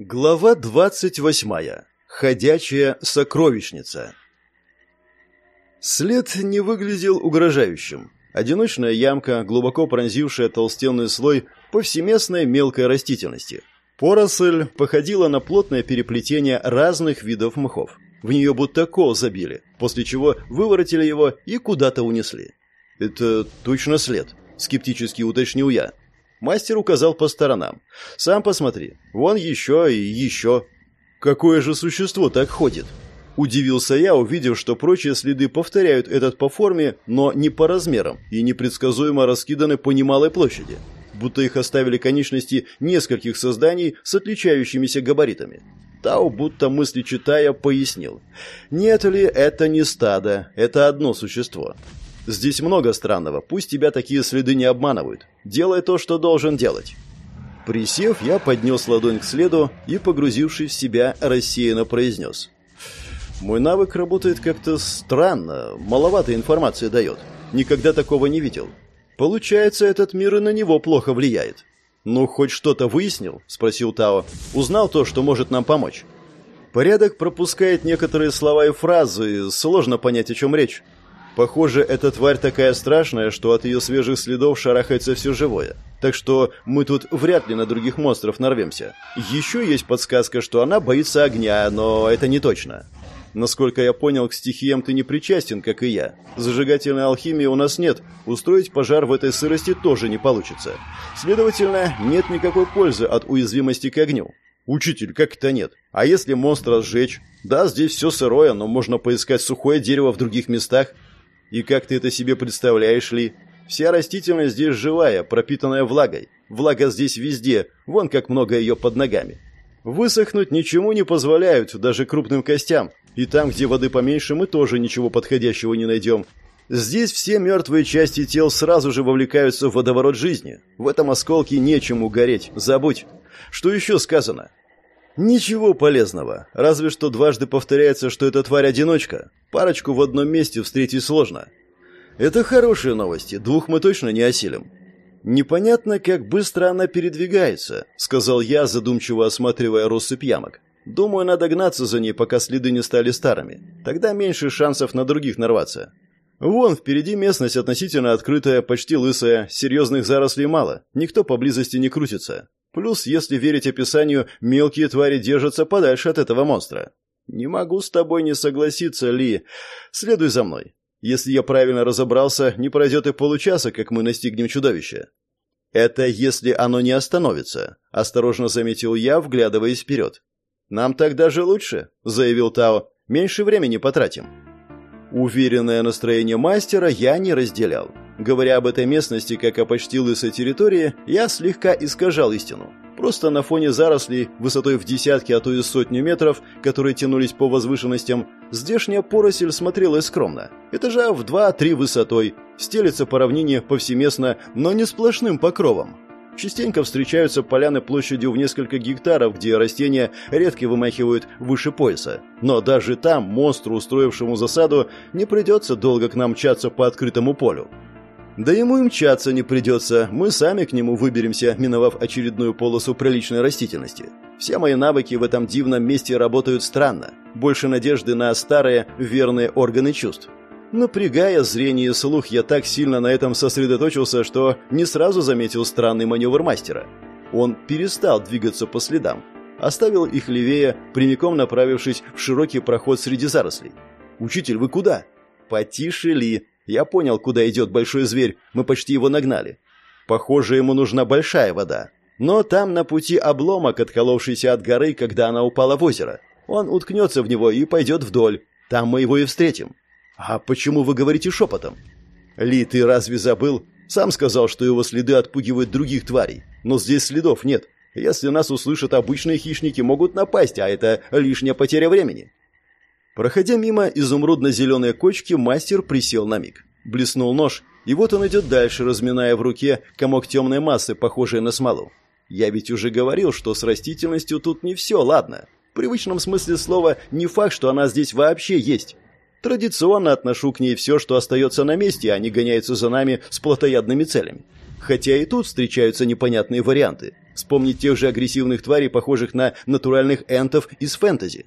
Глава двадцать восьмая. Ходячая сокровищница. След не выглядел угрожающим. Одиночная ямка, глубоко пронзившая толстенный слой повсеместной мелкой растительности. Поросль походила на плотное переплетение разных видов мхов. В нее будто кол забили, после чего выворотили его и куда-то унесли. «Это точно след», — скептически уточнил я. Мастер указал по сторонам. «Сам посмотри. Вон еще и еще». «Какое же существо так ходит?» Удивился я, увидев, что прочие следы повторяют этот по форме, но не по размерам и непредсказуемо раскиданы по немалой площади. Будто их оставили конечности нескольких созданий с отличающимися габаритами. Тау, будто мысли читая, пояснил. «Нет ли, это не стадо, это одно существо. Здесь много странного, пусть тебя такие следы не обманывают. Делай то, что должен делать. Присев, я поднес ладонь к следу и, погрузившись в себя, рассеянно произнес. Мой навык работает как-то странно, маловато информации дает. Никогда такого не видел. Получается, этот мир и на него плохо влияет. «Ну, хоть что-то выяснил?» – спросил Тао. «Узнал то, что может нам помочь?» Порядок пропускает некоторые слова и фразы, сложно понять, о чем речь. Похоже, эта тварь такая страшная, что от ее свежих следов шарахается все живое. Так что мы тут вряд ли на других монстров нарвемся. Еще есть подсказка, что она боится огня, но это не точно. Насколько я понял, к стихиям ты не причастен, как и я. Зажигательной алхимии у нас нет, устроить пожар в этой сырости тоже не получится. Следовательно, нет никакой пользы от уязвимости к огню. Учитель, как это нет? А если монстра сжечь? Да, здесь все сырое, но можно поискать сухое дерево в других местах. И как ты это себе представляешь, Ли? Вся растительность здесь живая, пропитанная влагой. Влага здесь везде, вон как много ее под ногами. Высохнуть ничему не позволяют, даже крупным костям. И там, где воды поменьше, мы тоже ничего подходящего не найдем. Здесь все мертвые части тел сразу же вовлекаются в водоворот жизни. В этом осколке нечему гореть, забудь. Что еще сказано? Ничего полезного, разве что дважды повторяется, что эта тварь одиночка. Парочку в одном месте встретить сложно. Это хорошие новости, двух мы точно не осилим. Непонятно, как быстро она передвигается, сказал я, задумчиво осматривая россыпь ямок. Думаю, надо гнаться за ней, пока следы не стали старыми. Тогда меньше шансов на других нарваться. Вон, впереди местность относительно открытая, почти лысая, серьезных зарослей мало, никто поблизости не крутится. Плюс, если верить описанию, мелкие твари держатся подальше от этого монстра. Не могу с тобой не согласиться, Ли. Следуй за мной. Если я правильно разобрался, не пройдет и получаса, как мы настигнем чудовище. Это если оно не остановится, осторожно заметил я, вглядываясь вперед. Нам так даже лучше, заявил Тао. Меньше времени потратим. Уверенное настроение мастера я не разделял. Говоря об этой местности как о почти лысой территории, я слегка искажал истину. Просто на фоне зарослей, высотой в десятки, а то и сотню метров, которые тянулись по возвышенностям, здешняя поросль смотрелась скромно. Этажа в два-три высотой, стелется по равнине повсеместно, но не сплошным покровом. Частенько встречаются поляны площадью в несколько гектаров, где растения редко вымахивают выше пояса. Но даже там монстру, устроившему засаду, не придется долго к нам мчаться по открытому полю. Да ему и мчаться не придется, мы сами к нему выберемся, миновав очередную полосу приличной растительности. Все мои навыки в этом дивном месте работают странно. Больше надежды на старые, верные органы чувств. Напрягая зрение и слух, я так сильно на этом сосредоточился, что не сразу заметил странный маневр мастера. Он перестал двигаться по следам, оставил их левее, прямиком направившись в широкий проход среди зарослей. «Учитель, вы куда?» «Потише ли?» Я понял, куда идет большой зверь, мы почти его нагнали. Похоже, ему нужна большая вода. Но там на пути обломок, отколовшийся от горы, когда она упала в озеро. Он уткнется в него и пойдет вдоль. Там мы его и встретим. «А почему вы говорите шепотом?» «Ли, ты разве забыл? Сам сказал, что его следы отпугивают других тварей. Но здесь следов нет. Если нас услышат, обычные хищники могут напасть, а это лишняя потеря времени». Проходя мимо изумрудно-зеленой кочки, мастер присел на миг. Блеснул нож, и вот он идет дальше, разминая в руке комок темной массы, похожей на смолу. Я ведь уже говорил, что с растительностью тут не все, ладно. В привычном смысле слова не факт, что она здесь вообще есть. Традиционно отношу к ней все, что остается на месте, а не гоняется за нами с плотоядными целями. Хотя и тут встречаются непонятные варианты. Вспомнить тех же агрессивных тварей, похожих на натуральных энтов из фэнтези.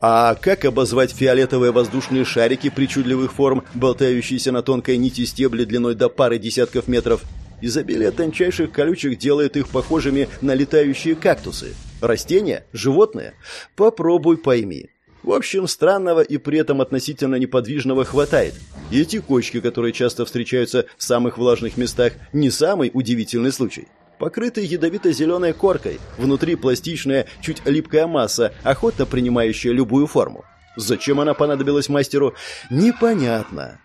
А как обозвать фиолетовые воздушные шарики причудливых форм, болтающиеся на тонкой нити стебли длиной до пары десятков метров? Изобилие тончайших колючек делает их похожими на летающие кактусы. Растения? Животные? Попробуй пойми. В общем, странного и при этом относительно неподвижного хватает. И эти кочки, которые часто встречаются в самых влажных местах, не самый удивительный случай покрытый ядовито-зеленой коркой, внутри пластичная, чуть липкая масса, охотно принимающая любую форму. Зачем она понадобилась мастеру, непонятно.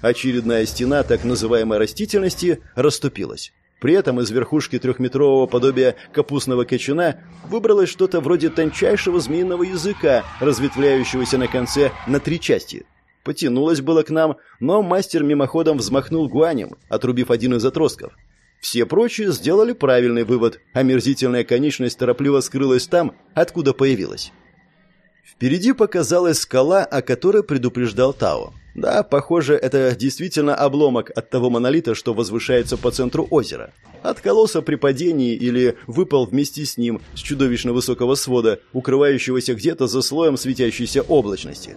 Очередная стена так называемой растительности расступилась. При этом из верхушки трехметрового подобия капустного кочана выбралось что-то вроде тончайшего змеиного языка, разветвляющегося на конце на три части. Потянулось было к нам, но мастер мимоходом взмахнул гуанем, отрубив один из отростков. Все прочие сделали правильный вывод. Омерзительная конечность торопливо скрылась там, откуда появилась. Впереди показалась скала, о которой предупреждал Тао. Да, похоже, это действительно обломок от того монолита, что возвышается по центру озера. Откололся при падении или выпал вместе с ним с чудовищно высокого свода, укрывающегося где-то за слоем светящейся облачности.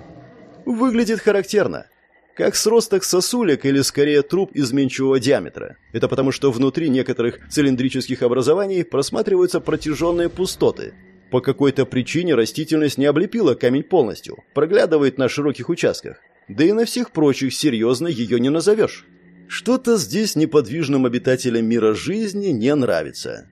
Выглядит характерно как сросток сосулек или скорее труб изменчивого диаметра. Это потому, что внутри некоторых цилиндрических образований просматриваются протяженные пустоты. По какой-то причине растительность не облепила камень полностью, проглядывает на широких участках. Да и на всех прочих серьезно ее не назовешь. Что-то здесь неподвижным обитателям мира жизни не нравится.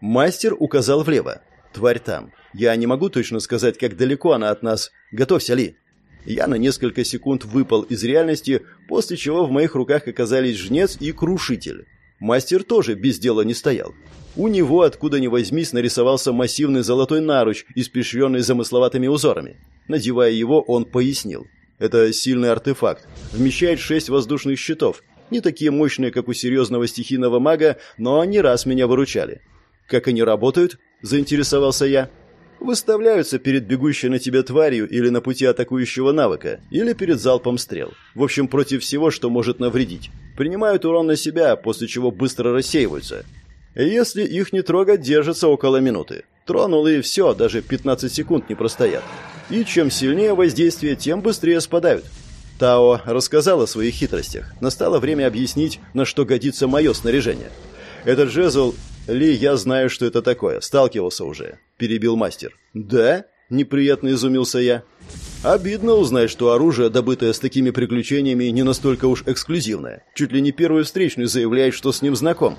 Мастер указал влево. Тварь там. Я не могу точно сказать, как далеко она от нас. Готовься, Ли. Я на несколько секунд выпал из реальности, после чего в моих руках оказались жнец и крушитель. Мастер тоже без дела не стоял. У него, откуда ни возьмись, нарисовался массивный золотой наруч, испещренный замысловатыми узорами. Надевая его, он пояснил. Это сильный артефакт. Вмещает шесть воздушных щитов. Не такие мощные, как у серьезного стихийного мага, но они раз меня выручали. «Как они работают?» – заинтересовался я выставляются перед бегущей на тебя тварью или на пути атакующего навыка, или перед залпом стрел. В общем, против всего, что может навредить. Принимают урон на себя, после чего быстро рассеиваются. Если их не трогать, держатся около минуты. Тронул и все, даже 15 секунд не простоят. И чем сильнее воздействие, тем быстрее спадают. Тао рассказал о своих хитростях. Настало время объяснить, на что годится мое снаряжение. Этот жезл «Ли, я знаю, что это такое. Сталкивался уже», — перебил мастер. «Да?» — неприятно изумился я. «Обидно узнать, что оружие, добытое с такими приключениями, не настолько уж эксклюзивное. Чуть ли не первый встречный заявляет, что с ним знаком».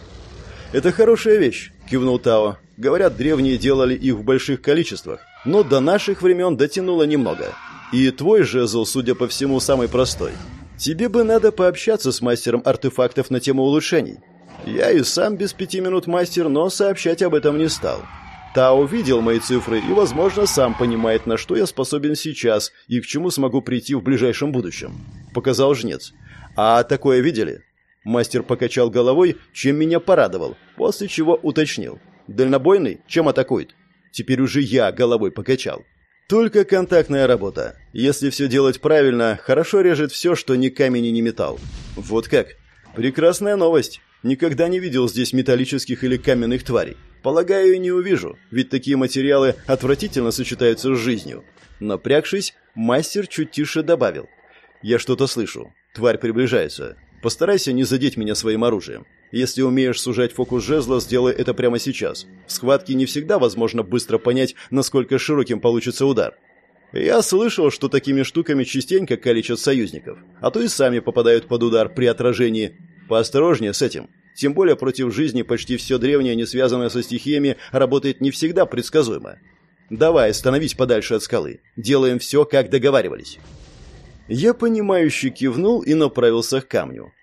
«Это хорошая вещь», — кивнул Тао. «Говорят, древние делали их в больших количествах, но до наших времен дотянуло немного. И твой жезл, судя по всему, самый простой. Тебе бы надо пообщаться с мастером артефактов на тему улучшений. Я и сам без пяти минут мастер, но сообщать об этом не стал. Тао видел мои цифры и, возможно, сам понимает, на что я способен сейчас и к чему смогу прийти в ближайшем будущем. Показал жнец. А такое видели? Мастер покачал головой, чем меня порадовал, после чего уточнил. Дальнобойный? Чем атакует? Теперь уже я головой покачал. Только контактная работа. Если все делать правильно, хорошо режет все, что ни камень и ни металл. Вот как? Прекрасная новость. Никогда не видел здесь металлических или каменных тварей. Полагаю, и не увижу, ведь такие материалы отвратительно сочетаются с жизнью. Напрягшись, мастер чуть тише добавил. «Я что-то слышу. Тварь приближается. Постарайся не задеть меня своим оружием. Если умеешь сужать фокус жезла, сделай это прямо сейчас. В схватке не всегда возможно быстро понять, насколько широким получится удар. Я слышал, что такими штуками частенько калечат союзников, а то и сами попадают под удар при отражении. Поосторожнее с этим. Тем более против жизни почти все древнее, не связанное со стихиями, работает не всегда предсказуемо. Давай, становись подальше от скалы. Делаем все, как договаривались. Я понимающе кивнул и направился к камню.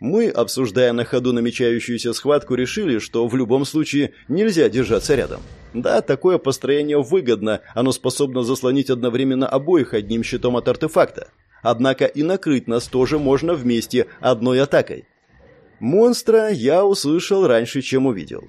Мы, обсуждая на ходу намечающуюся схватку, решили, что в любом случае нельзя держаться рядом. Да, такое построение выгодно, оно способно заслонить одновременно обоих одним щитом от артефакта. Однако и накрыть нас тоже можно вместе одной атакой. Монстра я услышал раньше, чем увидел.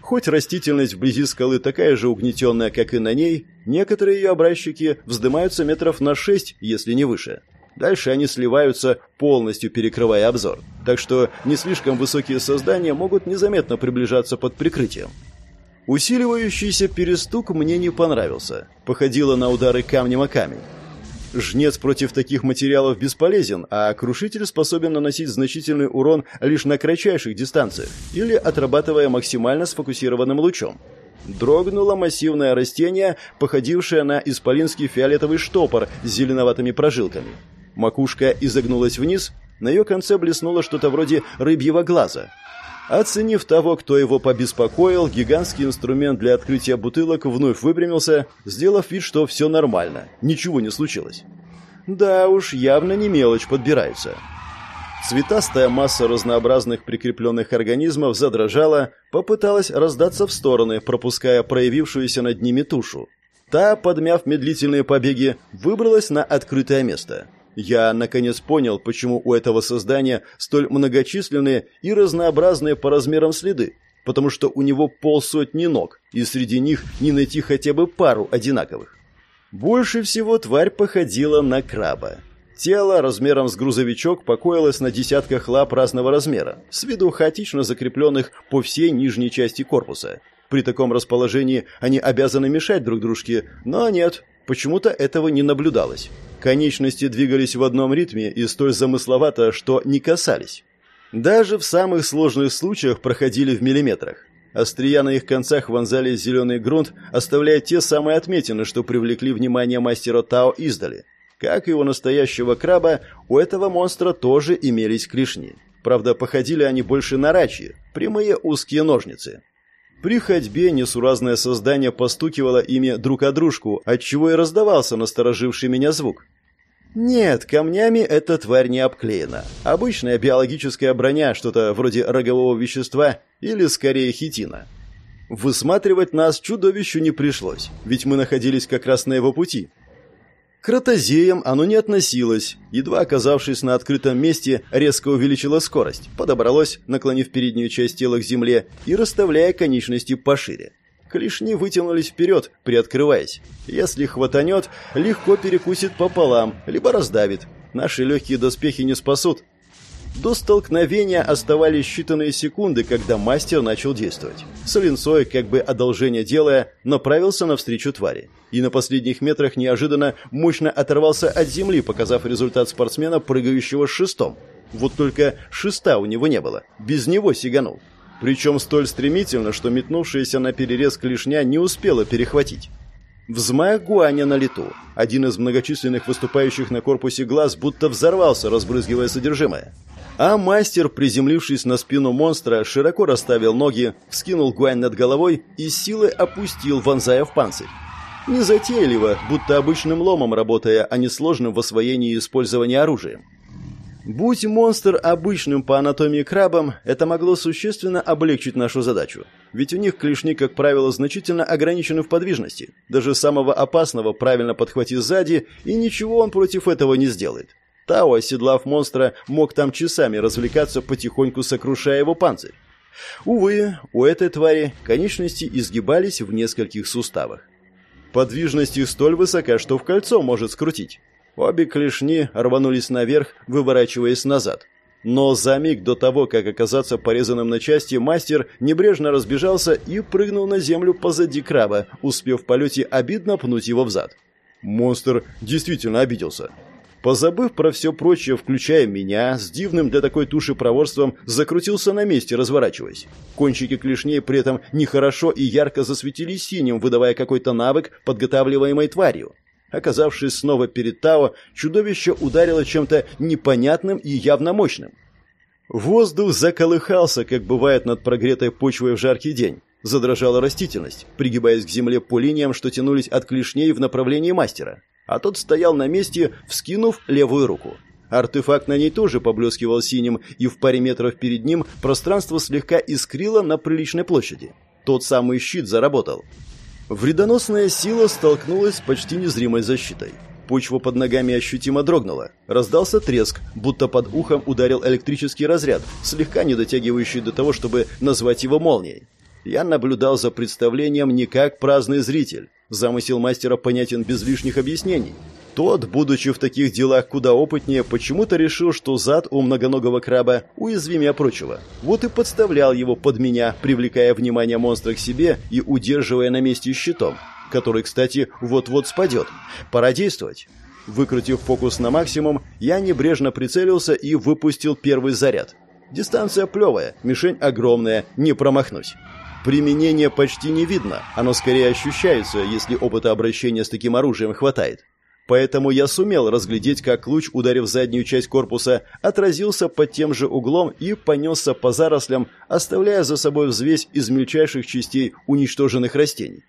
Хоть растительность вблизи скалы такая же угнетенная, как и на ней, некоторые ее образчики вздымаются метров на шесть, если не выше. Дальше они сливаются, полностью перекрывая обзор. Так что не слишком высокие создания могут незаметно приближаться под прикрытием. Усиливающийся перестук мне не понравился. Походило на удары камнем о камень. Жнец против таких материалов бесполезен, а крушитель способен наносить значительный урон лишь на кратчайших дистанциях или отрабатывая максимально сфокусированным лучом. Дрогнуло массивное растение, походившее на исполинский фиолетовый штопор с зеленоватыми прожилками. Макушка изогнулась вниз, на ее конце блеснуло что-то вроде рыбьего глаза. Оценив того, кто его побеспокоил, гигантский инструмент для открытия бутылок вновь выпрямился, сделав вид, что все нормально, ничего не случилось. Да уж, явно не мелочь подбирается. Цветастая масса разнообразных прикрепленных организмов задрожала, попыталась раздаться в стороны, пропуская проявившуюся над ними тушу. Та, подмяв медлительные побеги, выбралась на открытое место. Я, наконец, понял, почему у этого создания столь многочисленные и разнообразные по размерам следы, потому что у него полсотни ног, и среди них не найти хотя бы пару одинаковых. Больше всего тварь походила на краба. Тело размером с грузовичок покоилось на десятках лап разного размера, с виду хаотично закрепленных по всей нижней части корпуса. При таком расположении они обязаны мешать друг дружке, но нет, почему-то этого не наблюдалось. Конечности двигались в одном ритме и столь замысловато, что не касались. Даже в самых сложных случаях проходили в миллиметрах. Острия на их концах вонзали зеленый грунт, оставляя те самые отметины, что привлекли внимание мастера Тао издали. Как и у настоящего краба, у этого монстра тоже имелись клешни. Правда, походили они больше на рачьи, прямые узкие ножницы. При ходьбе несуразное создание постукивало ими друг о дружку, отчего и раздавался настороживший меня звук. Нет, камнями эта тварь не обклеена. Обычная биологическая броня, что-то вроде рогового вещества или скорее хитина. Высматривать нас чудовищу не пришлось, ведь мы находились как раз на его пути. К ротозеям оно не относилось. Едва оказавшись на открытом месте, резко увеличило скорость, подобралось, наклонив переднюю часть тела к земле и расставляя конечности пошире. Клешни вытянулись вперед, приоткрываясь. Если хватанет, легко перекусит пополам, либо раздавит. Наши легкие доспехи не спасут, до столкновения оставались считанные секунды, когда мастер начал действовать. С как бы одолжение делая, направился навстречу твари. И на последних метрах неожиданно мощно оторвался от земли, показав результат спортсмена, прыгающего с шестом. Вот только шеста у него не было. Без него сиганул. Причем столь стремительно, что метнувшаяся на перерез клешня не успела перехватить. Взмах гуаня на лету. Один из многочисленных выступающих на корпусе глаз будто взорвался, разбрызгивая содержимое. А мастер, приземлившись на спину монстра, широко расставил ноги, вскинул гуань над головой и силой опустил, вонзая в панцирь. Незатейливо, будто обычным ломом работая, а не сложным в освоении и использовании оружия. Будь монстр обычным по анатомии крабом, это могло существенно облегчить нашу задачу. Ведь у них клешни, как правило, значительно ограничены в подвижности. Даже самого опасного правильно подхвати сзади, и ничего он против этого не сделает. Тао, оседлав монстра, мог там часами развлекаться, потихоньку сокрушая его панцирь. Увы, у этой твари конечности изгибались в нескольких суставах. Подвижность их столь высока, что в кольцо может скрутить. Обе клешни рванулись наверх, выворачиваясь назад. Но за миг до того, как оказаться порезанным на части, мастер небрежно разбежался и прыгнул на землю позади краба, успев в полете обидно пнуть его взад. Монстр действительно обиделся. Позабыв про все прочее, включая меня, с дивным для такой туши проворством закрутился на месте, разворачиваясь. Кончики клешней при этом нехорошо и ярко засветились синим, выдавая какой-то навык, подготавливаемой тварью. Оказавшись снова перед Тао, чудовище ударило чем-то непонятным и явно мощным. Воздух заколыхался, как бывает над прогретой почвой в жаркий день. Задрожала растительность, пригибаясь к земле по линиям, что тянулись от клешней в направлении мастера а тот стоял на месте, вскинув левую руку. Артефакт на ней тоже поблескивал синим, и в паре метров перед ним пространство слегка искрило на приличной площади. Тот самый щит заработал. Вредоносная сила столкнулась с почти незримой защитой. Почва под ногами ощутимо дрогнула. Раздался треск, будто под ухом ударил электрический разряд, слегка не дотягивающий до того, чтобы назвать его молнией. Я наблюдал за представлением не как праздный зритель. Замысел мастера понятен без лишних объяснений. Тот, будучи в таких делах куда опытнее, почему-то решил, что зад у многоногого краба уязвимее прочего. Вот и подставлял его под меня, привлекая внимание монстра к себе и удерживая на месте щитом, который, кстати, вот-вот спадет. Пора действовать. Выкрутив фокус на максимум, я небрежно прицелился и выпустил первый заряд. Дистанция плевая, мишень огромная, не промахнусь. Применение почти не видно, оно скорее ощущается, если опыта обращения с таким оружием хватает. Поэтому я сумел разглядеть, как луч, ударив заднюю часть корпуса, отразился под тем же углом и понесся по зарослям, оставляя за собой взвесь из мельчайших частей уничтоженных растений.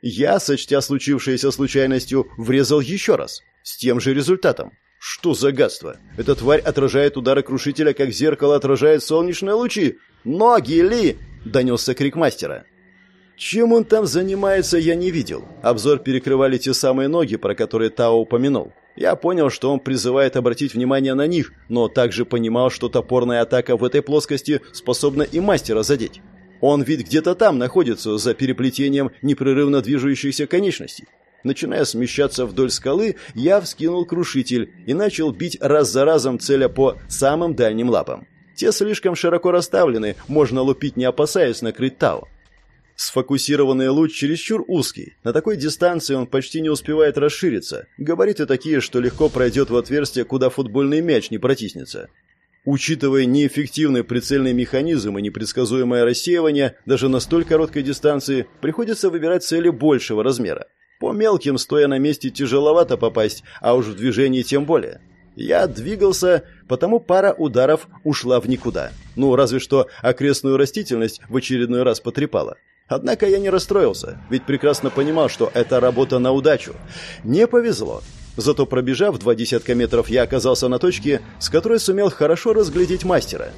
Я, сочтя случившееся случайностью, врезал еще раз. С тем же результатом. Что за гадство? Эта тварь отражает удары крушителя, как зеркало отражает солнечные лучи. «Ноги, Ли!» — донесся крик мастера. Чем он там занимается, я не видел. Обзор перекрывали те самые ноги, про которые Тао упомянул. Я понял, что он призывает обратить внимание на них, но также понимал, что топорная атака в этой плоскости способна и мастера задеть. Он ведь где-то там находится, за переплетением непрерывно движущихся конечностей. Начиная смещаться вдоль скалы, я вскинул крушитель и начал бить раз за разом, целя по самым дальним лапам. Те слишком широко расставлены, можно лупить не опасаясь накрыть Тао. Сфокусированный луч чересчур узкий. На такой дистанции он почти не успевает расшириться. Габариты такие, что легко пройдет в отверстие, куда футбольный мяч не протиснется. Учитывая неэффективный прицельный механизм и непредсказуемое рассеивание, даже на столь короткой дистанции приходится выбирать цели большего размера. По мелким, стоя на месте, тяжеловато попасть, а уж в движении тем более. Я двигался, потому пара ударов ушла в никуда. Ну, разве что окрестную растительность в очередной раз потрепала. Однако я не расстроился, ведь прекрасно понимал, что это работа на удачу. Не повезло. Зато пробежав два десятка метров, я оказался на точке, с которой сумел хорошо разглядеть мастера.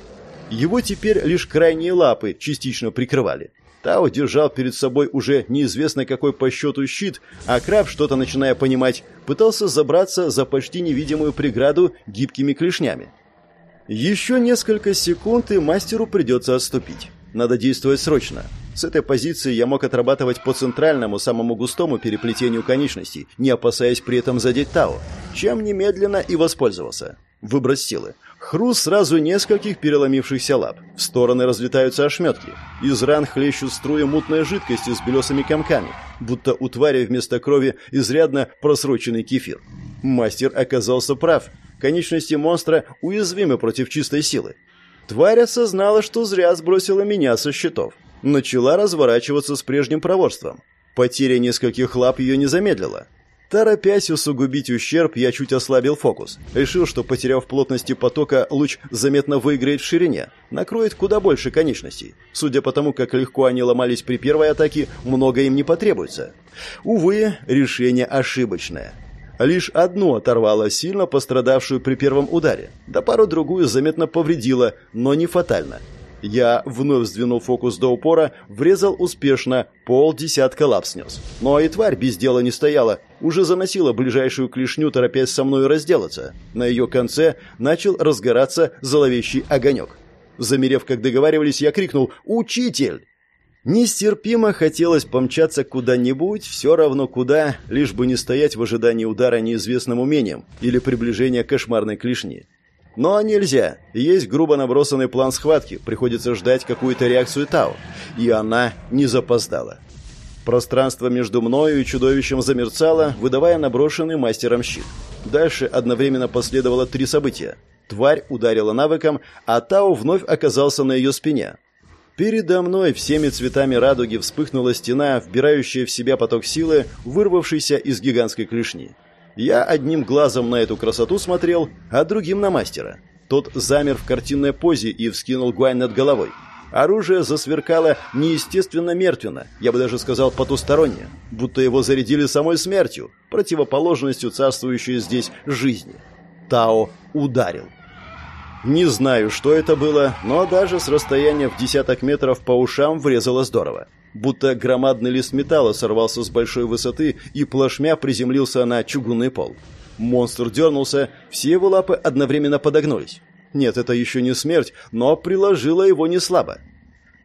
Его теперь лишь крайние лапы частично прикрывали. Тао держал перед собой уже неизвестно какой по счету щит, а краб, что-то начиная понимать, пытался забраться за почти невидимую преграду гибкими клешнями. Еще несколько секунд, и мастеру придется отступить. Надо действовать срочно. С этой позиции я мог отрабатывать по центральному, самому густому переплетению конечностей, не опасаясь при этом задеть Тао, чем немедленно и воспользовался. Выброс силы. Хруст сразу нескольких переломившихся лап. В стороны разлетаются ошметки. Из ран хлещут струи мутной жидкости с белесыми комками, будто у твари вместо крови изрядно просроченный кефир. Мастер оказался прав. Конечности монстра уязвимы против чистой силы. Тварь осознала, что зря сбросила меня со счетов. Начала разворачиваться с прежним проворством. Потеря нескольких лап ее не замедлила. Торопясь усугубить ущерб, я чуть ослабил фокус. Решил, что, потеряв плотности потока, луч заметно выиграет в ширине. Накроет куда больше конечностей. Судя по тому, как легко они ломались при первой атаке, много им не потребуется. Увы, решение ошибочное. Лишь одну оторвало сильно пострадавшую при первом ударе, да пару-другую заметно повредило, но не фатально. Я вновь сдвинул фокус до упора, врезал успешно, пол десятка лап снес. Но и тварь без дела не стояла, уже заносила ближайшую клешню, торопясь со мной разделаться. На ее конце начал разгораться зловещий огонек. Замерев, как договаривались, я крикнул «Учитель!». Нестерпимо хотелось помчаться куда-нибудь, все равно куда, лишь бы не стоять в ожидании удара неизвестным умением или приближения кошмарной клешни. Но нельзя. Есть грубо набросанный план схватки, приходится ждать какую-то реакцию Тау. И она не запоздала. Пространство между мною и чудовищем замерцало, выдавая наброшенный мастером щит. Дальше одновременно последовало три события. Тварь ударила навыком, а Тау вновь оказался на ее спине. Передо мной всеми цветами радуги вспыхнула стена, вбирающая в себя поток силы, вырвавшийся из гигантской клешни. Я одним глазом на эту красоту смотрел, а другим на мастера. Тот замер в картинной позе и вскинул гуань над головой. Оружие засверкало неестественно мертвенно, я бы даже сказал потусторонне, будто его зарядили самой смертью, противоположностью царствующей здесь жизни. Тао ударил. Не знаю, что это было, но даже с расстояния в десяток метров по ушам врезало здорово будто громадный лист металла сорвался с большой высоты и плашмя приземлился на чугунный пол. Монстр дернулся, все его лапы одновременно подогнулись. Нет, это еще не смерть, но приложила его не слабо.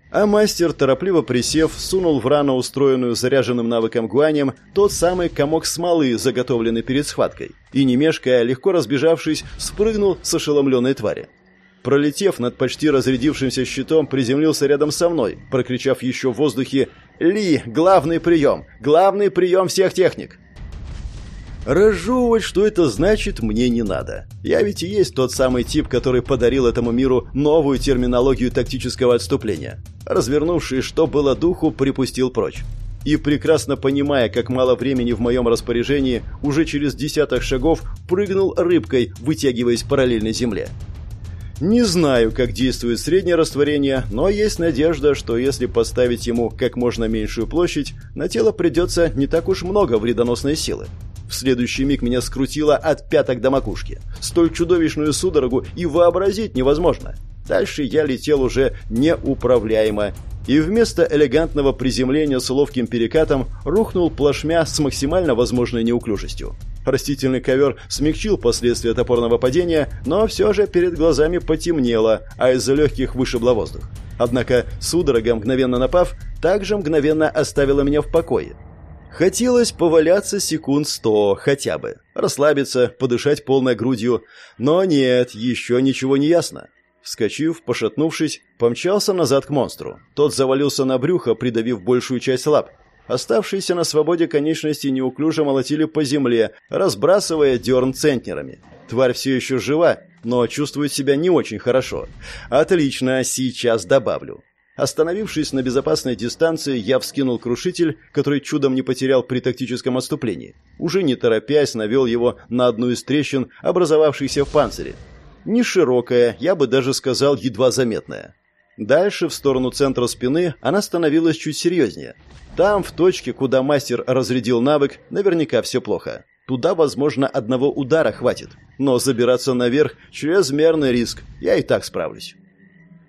А мастер, торопливо присев, сунул в рану, устроенную заряженным навыком гуанем, тот самый комок смолы, заготовленный перед схваткой, и, не мешкая, легко разбежавшись, спрыгнул с ошеломленной твари. Пролетев над почти разрядившимся щитом, приземлился рядом со мной, прокричав еще в воздухе «Ли, главный прием! Главный прием всех техник!» Разжевывать, что это значит, мне не надо. Я ведь и есть тот самый тип, который подарил этому миру новую терминологию тактического отступления. Развернувшись, что было духу, припустил прочь. И прекрасно понимая, как мало времени в моем распоряжении, уже через десяток шагов прыгнул рыбкой, вытягиваясь параллельно земле. Не знаю, как действует среднее растворение, но есть надежда, что если поставить ему как можно меньшую площадь, на тело придется не так уж много вредоносной силы. В следующий миг меня скрутило от пяток до макушки. Столь чудовищную судорогу и вообразить невозможно. Дальше я летел уже неуправляемо. И вместо элегантного приземления с ловким перекатом рухнул плашмя с максимально возможной неуклюжестью. Растительный ковер смягчил последствия топорного падения, но все же перед глазами потемнело, а из-за легких вышибло воздух. Однако судорога, мгновенно напав, также мгновенно оставила меня в покое. Хотелось поваляться секунд сто хотя бы, расслабиться, подышать полной грудью, но нет, еще ничего не ясно. Вскочив, пошатнувшись, помчался назад к монстру. Тот завалился на брюхо, придавив большую часть лап. Оставшиеся на свободе конечности неуклюже молотили по земле, разбрасывая дерн центнерами. Тварь все еще жива, но чувствует себя не очень хорошо. Отлично, сейчас добавлю. Остановившись на безопасной дистанции, я вскинул крушитель, который чудом не потерял при тактическом отступлении. Уже не торопясь, навел его на одну из трещин, образовавшихся в панцире. Не широкая, я бы даже сказал, едва заметная. Дальше, в сторону центра спины, она становилась чуть серьезнее. Там, в точке, куда мастер разрядил навык, наверняка все плохо. Туда, возможно, одного удара хватит. Но забираться наверх – чрезмерный риск. Я и так справлюсь.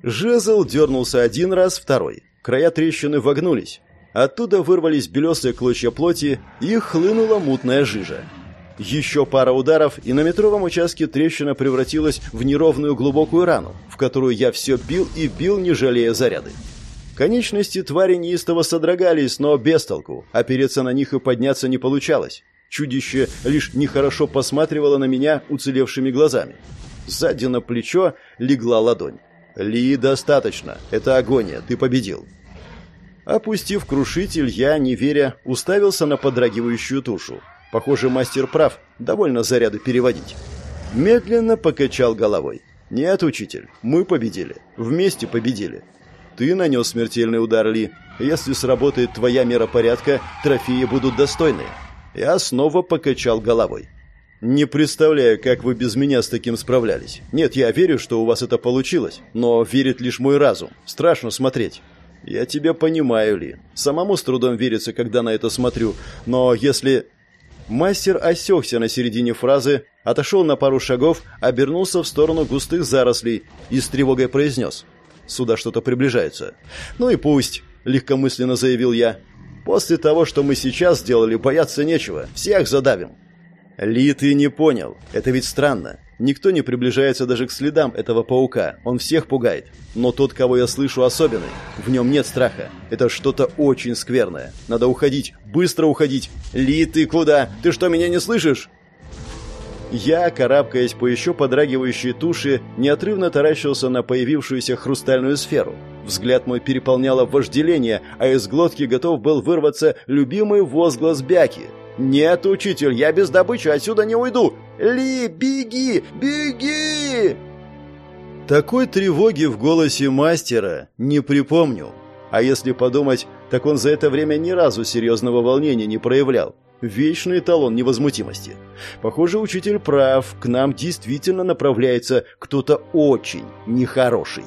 Жезл дернулся один раз, второй. Края трещины вогнулись. Оттуда вырвались белесые клочья плоти, и хлынула мутная жижа. Еще пара ударов, и на метровом участке трещина превратилась в неровную глубокую рану, в которую я все бил и бил, не жалея заряды. Конечности твари неистово содрогались, но без толку. Опереться на них и подняться не получалось. Чудище лишь нехорошо посматривало на меня уцелевшими глазами. Сзади на плечо легла ладонь. «Ли, достаточно. Это агония. Ты победил». Опустив крушитель, я, не веря, уставился на подрагивающую тушу. Похоже, мастер прав. Довольно заряды переводить. Медленно покачал головой. «Нет, учитель, мы победили. Вместе победили. Ты нанес смертельный удар, Ли. Если сработает твоя мера порядка, трофеи будут достойные». Я снова покачал головой. Не представляю, как вы без меня с таким справлялись. Нет, я верю, что у вас это получилось, но верит лишь мой разум. Страшно смотреть. Я тебя понимаю, Ли. Самому с трудом верится, когда на это смотрю, но если... Мастер осекся на середине фразы, отошел на пару шагов, обернулся в сторону густых зарослей и с тревогой произнес. Сюда что-то приближается. «Ну и пусть», — легкомысленно заявил я. «После того, что мы сейчас сделали, бояться нечего. Всех задавим». «Ли, ты не понял. Это ведь странно. Никто не приближается даже к следам этого паука. Он всех пугает. Но тот, кого я слышу, особенный. В нем нет страха. Это что-то очень скверное. Надо уходить. Быстро уходить. Ли, ты куда? Ты что, меня не слышишь?» Я, карабкаясь по еще подрагивающей туше, неотрывно таращился на появившуюся хрустальную сферу. Взгляд мой переполняло вожделение, а из глотки готов был вырваться любимый возглас Бяки – «Нет, учитель, я без добычи отсюда не уйду! Ли, беги, беги!» Такой тревоги в голосе мастера не припомню. А если подумать, так он за это время ни разу серьезного волнения не проявлял. Вечный эталон невозмутимости. Похоже, учитель прав, к нам действительно направляется кто-то очень нехороший.